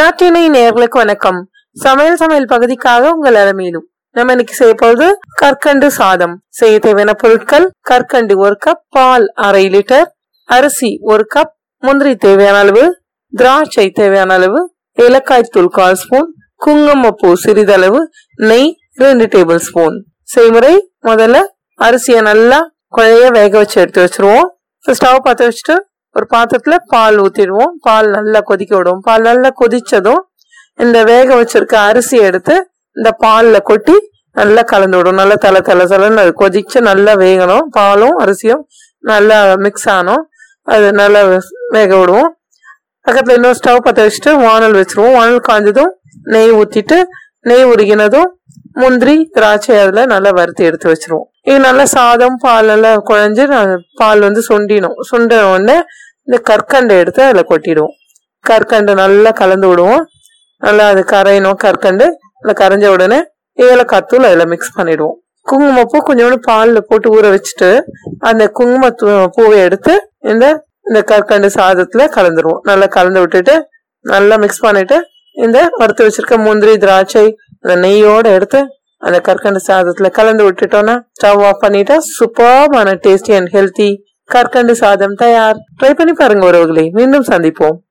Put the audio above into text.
நாட்டினை நேர்களுக்கு வணக்கம். சமையல் சமையல் பகுதிக்காக உங்கள் அலமையிலும் நம்ம இன்னைக்கு செய்ய போகுது கற்கண்டு சாதம். செய்ய தேவையான பொருட்கள் கற்கண்டு ஒரு கப் பால் அரை லிட்டர் அரிசி ஒரு கப் முந்திரி தேவையான அளவு திராட்சை தேவையான அளவு ஏலக்காய் தூள் கால் ஸ்பூன் குங்குமப்பூ சிறிதளவு நெய் ரெண்டு டேபிள் ஸ்பூன் செய்முறை முதல்ல அரிசியை நல்லா குழைய வேக வச்சு எடுத்து வச்சிருவோம். ஸ்டவ் பற்ற வச்சுட்டு ஒரு பாத்திரத்துல பால் ஊற்றிடுவோம் பால் நல்லா கொதிக்க விடுவோம். பால் நல்லா கொதிச்சதும் இந்த வேக வச்சிருக்க அரிசி எடுத்து இந்த பாலில் கொட்டி நல்லா கலந்து விடும் நல்லா தலை தலை தலைன்னு அது கொதிச்சு நல்லா வேகணும். பாலும் அரிசியும் நல்லா மிக்ஸ் ஆகணும். அது நல்லா வேக விடுவோம். பக்கத்தில் இன்னொரு ஸ்டவ் பற்ற வச்சுட்டு வானல் வச்சிருவோம். வானல் காஞ்சதும் நெய் ஊற்றிட்டு நெய் உருகினதும் முந்திரி திராட்சை அதில் நல்லா வறுத்து எடுத்து வச்சிருவோம். இது நல்லா சாதம் பால் நல்லா குழஞ்சு பால் வந்து சுண்டிடும் சுண்ட உடனே இந்த கற்கண்டை எடுத்து அதில் கொட்டிடுவோம். கற்கண்டு நல்லா கலந்து விடுவோம். நல்லா அது கரையணும் கற்கண்டு. அதில் கரைஞ்ச உடனே ஏலக்காத்தூள் அதில் மிக்ஸ் பண்ணிடுவோம். குங்குமப்பூ கொஞ்சோண்டு பாலில் போட்டு ஊற வச்சுட்டு அந்த குங்கும பூவை எடுத்து இந்த இந்த கற்கண்டு சாதத்தில் கலந்துருவோம். நல்லா கலந்து விட்டுட்டு நல்லா மிக்ஸ் பண்ணிட்டு இந்த வறுத்து வச்சிருக்க முந்திரி திராட்சை அந்த நெய்யோட எடுத்து அந்த கற்கண்டு சாதத்துல கலந்து விட்டுட்டோம்னா ஸ்டவ் ஆஃப் பண்ணிட்டா சூப்பர்மான டேஸ்டி அண்ட் ஹெல்த்தி கற்கண்டு சாதம் தயார். ட்ரை பண்ணி பாருங்க உறவுகளை. மீண்டும் சந்திப்போம்.